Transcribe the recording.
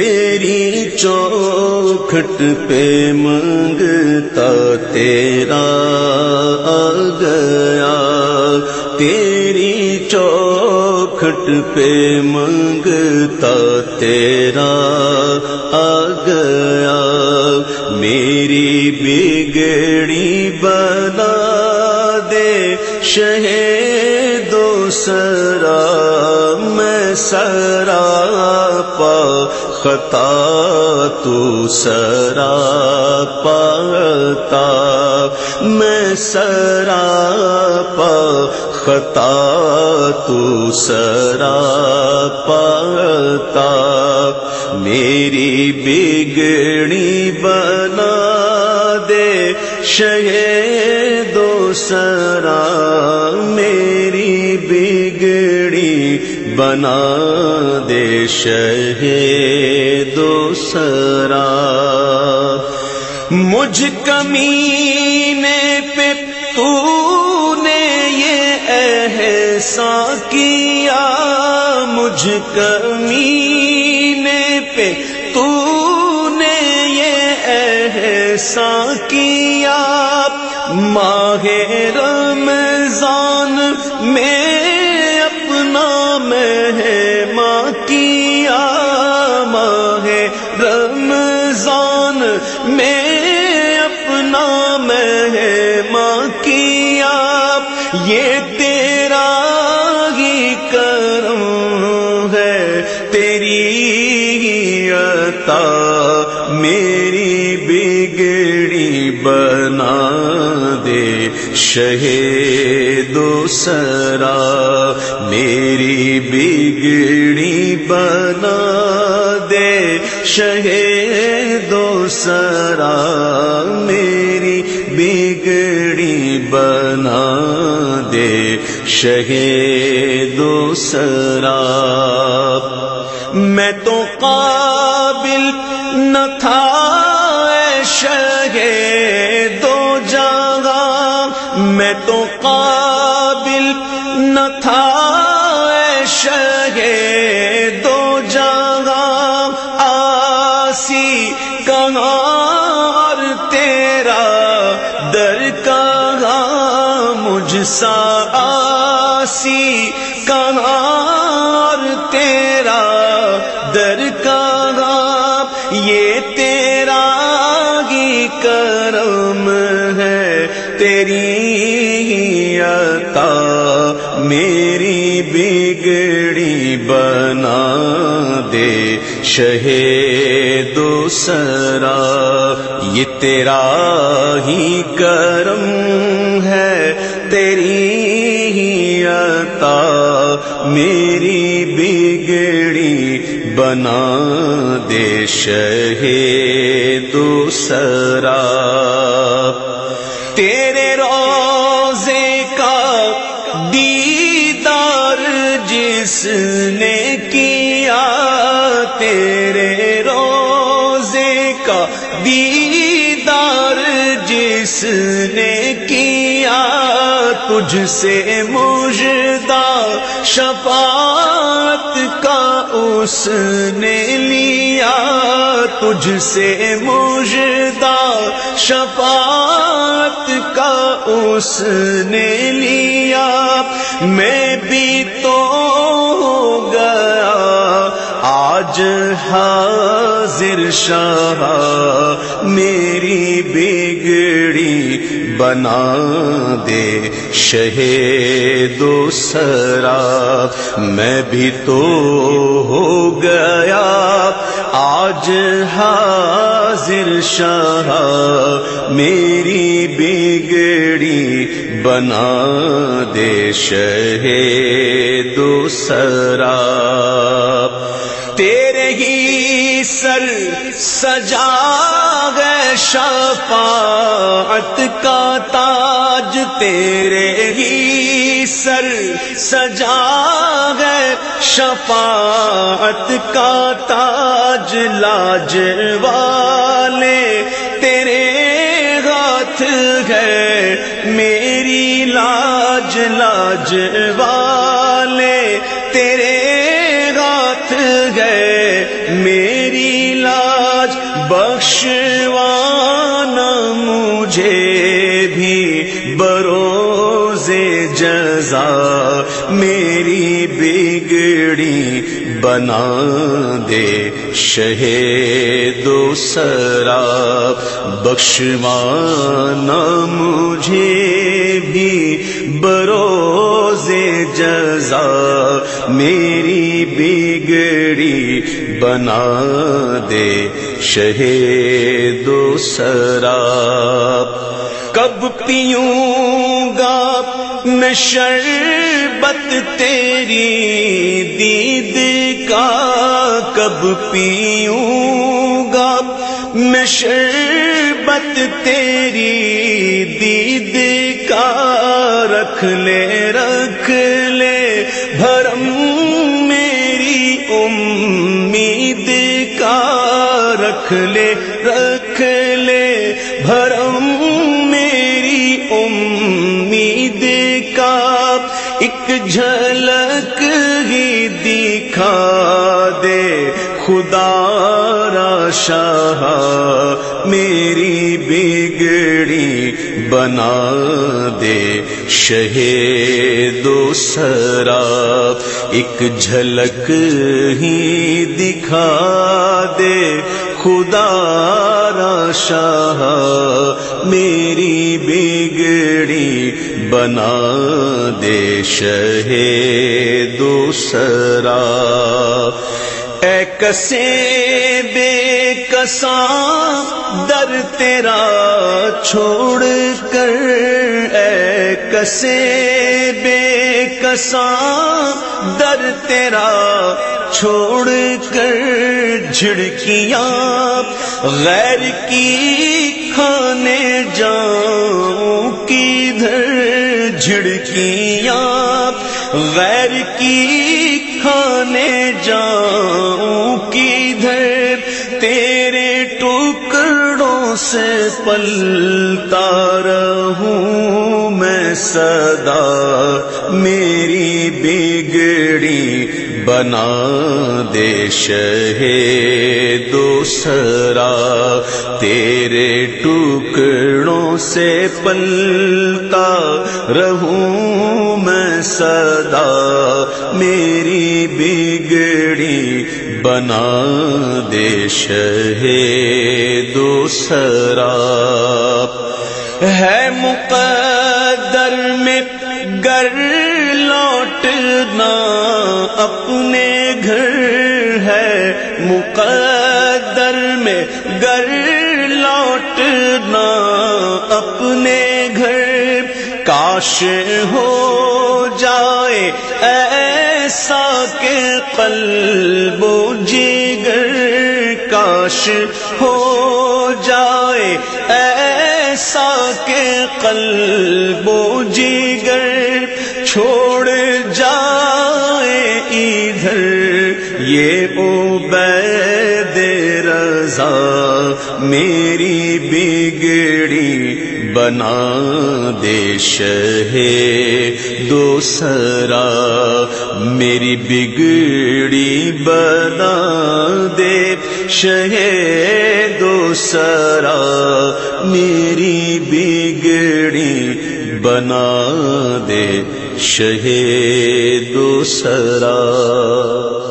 تیری چوکھٹ پہ منگتا تیرا آ گیا۔ تیری چوکھٹ پہ منگتا تیرا آ گیا۔ میری بگڑی بنا دے شہید سرا، میں سرا خطا تو سرا پاتا میں سرا پا خطا تو سرا پاتا میری بگڑی بنا دے شہ دو سرا میری بگڑی بنا دے شہ دو سرا۔ مجھ کمینے پہ تو نے یہ احسان کیا۔ مجھ کمینے پہ تو نے یہ احسان کیا۔ ماہ میں اپنا مہمان کیا، یہ تیرا ہی کرم ہے، تیری ہی عطا، میری بگڑی بنا دے، شہید سرا، میری بگڑی بنا دے شہید سرا میری بگڑی بنا دے شہید سرا میں تو قابل نہ تھا شگے دو جگہ میں تو قابل سا آسی کہاں تیرا در کہاں یہ تیرا ہی کرم ہے، تیری ہی عطا، میری بگڑی بنا دے شہید سرا، یہ تیرا ہی کرم ہے تیری ہی عطا میری بگڑی بنا دے شہید سرا تیرے روزے کا دیدار جس نے کیا، تیرے روزے کا دیدار جس نے تجھ سے مجدہ شفاعت کا اس نے لیا۔ تجھ سے مجدہ شفاعت کا اس نے لیا۔ میں بھی تو ہو گیا۔ آج حاضر شاہ، میری بگڑی بنا دے شہید سرا میں بھی تو ہو گیا آج حاضر شاہ میری بگڑی بنا دے شہید سرا سر سجا گئے شفاعت کا تاج تیرے ہی سر سجا گئے شفاعت کا تاج لاج والے تیرے ہاتھ ہے میری لاج لاج والے تیرے بخشوانا مجھے بھی بروز جزا میری بگڑی بنا دے دو سرا بخشوانا مجھے بھی بروز جزا میری بگڑی بنا دے دو سرا کب پیوں گا میں شربت تیری دید کا۔ کب پیوں گا میں شربت تیری دید کا۔ رکھ لے رکھ لے، بھرم میری امید کا رکھ لے رکھ لے۔ بھرم میری امید کا ایک جھلک ہی دکھا دے۔ خدا را شاہ میری بگڑی بنا دے۔ دو سرا ایک جھلک ہی دکھا دے۔ خدا را شاہ میری بگڑی بنا دے شہ دوسرا اے کسے بے کساں در تیرا چھوڑ کر کسے بے کساں در تیرا چھوڑ کر جھڑکیاں غیر کی کھانے جاؤں کی دھر جھڑکیاں غیر کی کھانے جاؤں کی دھر تیرے ٹکڑوں سے پلتا رہوں صدا میری بگڑی بنا دے دو سرا تیرے ٹکڑوں سے پلتا رہوں میں صدا میری بگڑی بنا دے دو سرا ہے مقدر در میں گر لوٹنا اپنے گھر ہے۔ مقدر میں گر لوٹنا اپنے گھر۔ کاش ہو جائے ایسا کہ قلب و جگر کاش ہو جائے ایسا کہ قلب و جگر چھوڑ جائے ادھر، یہ او بید رضا میری بگڑی بنا دے دو سرا میری بگڑی بنا دے دو سرا میری بگڑی بنا دے شہید سرا۔